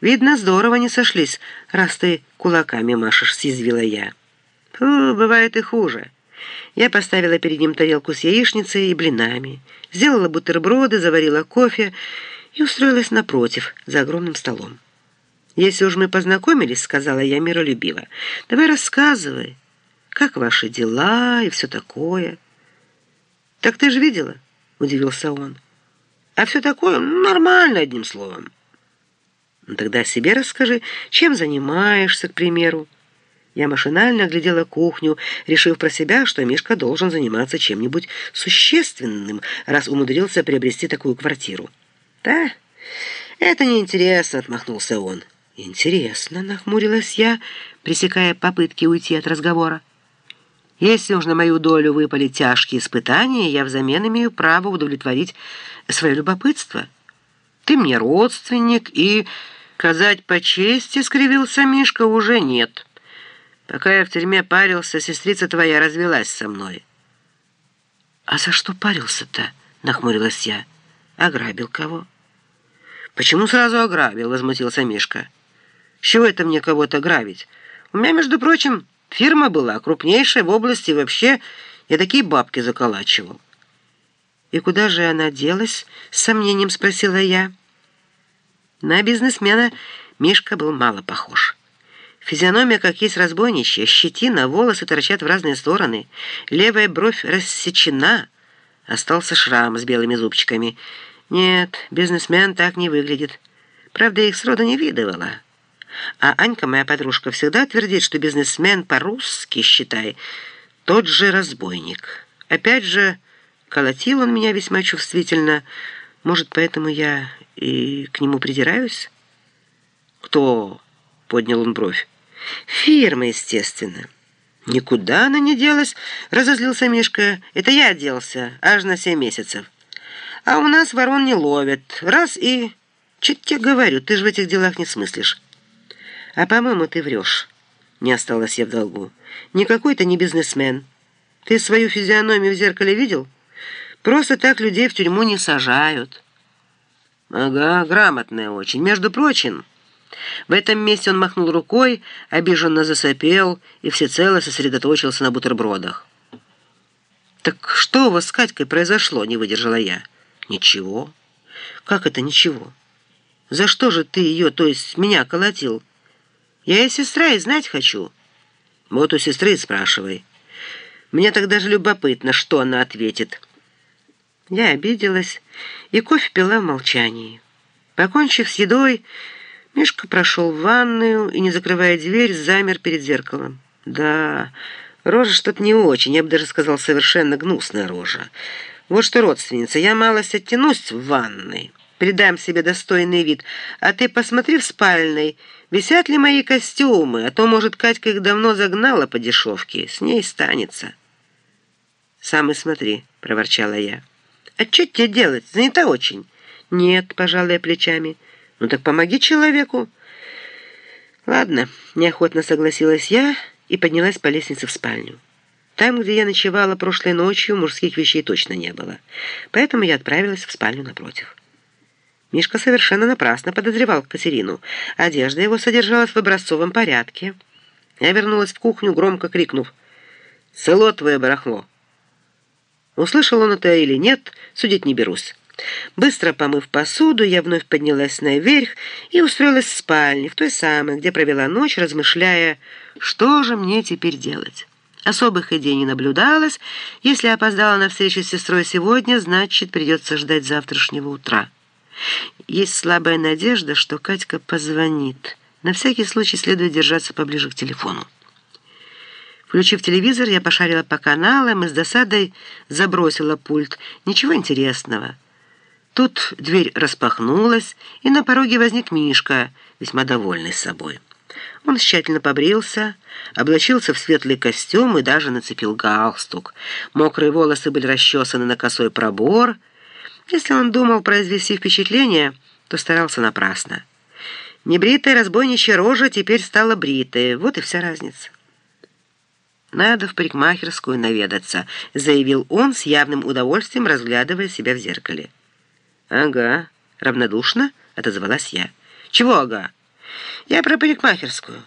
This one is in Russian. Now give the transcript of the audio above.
Видно, здорово не сошлись, раз ты кулаками машешь, съязвила я. Фу, бывает и хуже. Я поставила перед ним тарелку с яичницей и блинами, сделала бутерброды, заварила кофе и устроилась напротив, за огромным столом. «Если уж мы познакомились, — сказала я миролюбиво, — давай рассказывай, как ваши дела и все такое». «Так ты же видела?» — удивился он. «А все такое нормально, одним словом». Ну, тогда себе расскажи, чем занимаешься, к примеру. Я машинально оглядела кухню, решив про себя, что Мишка должен заниматься чем-нибудь существенным, раз умудрился приобрести такую квартиру. «Да, это неинтересно», — отмахнулся он. «Интересно», — нахмурилась я, пресекая попытки уйти от разговора. «Если уж на мою долю выпали тяжкие испытания, я взамен имею право удовлетворить свое любопытство. Ты мне родственник и...» Казать по чести, скривился Мишка, уже нет. Пока я в тюрьме парился, сестрица твоя развелась со мной. А за что парился-то? Нахмурилась я. Ограбил кого? Почему сразу ограбил? Возмутился Мишка. С чего это мне кого-то грабить? У меня, между прочим, фирма была крупнейшая в области вообще. Я такие бабки заколачивал. «И куда же она делась?» — с сомнением спросила я. На бизнесмена Мишка был мало похож. Физиономия, как есть разбойничья, щетина, волосы торчат в разные стороны, левая бровь рассечена, остался шрам с белыми зубчиками. Нет, бизнесмен так не выглядит. Правда, их сроду не видывала. А Анька, моя подружка, всегда твердит, что бизнесмен по-русски, считай, тот же разбойник. Опять же, колотил он меня весьма чувствительно, может, поэтому я и к нему придираюсь? Кто? Поднял он бровь. Фирма, естественно. Никуда она не делась, разозлился Мишка. Это я оделся, аж на семь месяцев. А у нас ворон не ловят. Раз и... Чуть тебе говорю, ты же в этих делах не смыслишь. А по-моему, ты врешь. Не осталось я в долгу. Никакой ты не бизнесмен. Ты свою физиономию в зеркале видел? Просто так людей в тюрьму не сажают. Ага, грамотная очень. Между прочим, в этом месте он махнул рукой, обиженно засопел и всецело сосредоточился на бутербродах. «Так что у вас с Катькой произошло?» — не выдержала я. «Ничего». «Как это ничего? За что же ты ее, то есть меня, колотил? Я и сестра, и знать хочу». «Вот у сестры спрашивай». Мне тогда же любопытно, что она ответит. Я обиделась и кофе пила в молчании. Покончив с едой, Мишка прошел в ванную и, не закрывая дверь, замер перед зеркалом. Да, рожа что-то не очень, я бы даже сказал, совершенно гнусная рожа. Вот что, родственница, я малость оттянусь в ванной, придам себе достойный вид, а ты посмотри в спальной, висят ли мои костюмы, а то, может, Катька их давно загнала по дешевке, с ней станется. «Сам и смотри», — проворчала я. «А что тебе делать? Занята очень». «Нет», — пожалуй, плечами. «Ну так помоги человеку». «Ладно», — неохотно согласилась я и поднялась по лестнице в спальню. Там, где я ночевала прошлой ночью, мужских вещей точно не было. Поэтому я отправилась в спальню напротив. Мишка совершенно напрасно подозревал Катерину. Одежда его содержалась в образцовом порядке. Я вернулась в кухню, громко крикнув «Село твое барахло!» Услышал он это или нет, судить не берусь. Быстро помыв посуду, я вновь поднялась наверх и устроилась в спальне, в той самой, где провела ночь, размышляя, что же мне теперь делать. Особых идей не наблюдалось. Если опоздала на встречу с сестрой сегодня, значит, придется ждать завтрашнего утра. Есть слабая надежда, что Катька позвонит. На всякий случай следует держаться поближе к телефону. Включив телевизор, я пошарила по каналам и с досадой забросила пульт. Ничего интересного. Тут дверь распахнулась, и на пороге возник Мишка, весьма довольный собой. Он тщательно побрился, облачился в светлый костюм и даже нацепил галстук. Мокрые волосы были расчесаны на косой пробор. Если он думал произвести впечатление, то старался напрасно. Небритая разбойничья рожа теперь стала бритой. Вот и вся разница. «Надо в парикмахерскую наведаться», — заявил он с явным удовольствием, разглядывая себя в зеркале. «Ага, равнодушно», — отозвалась я. «Чего ага?» Я про парикмахерскую.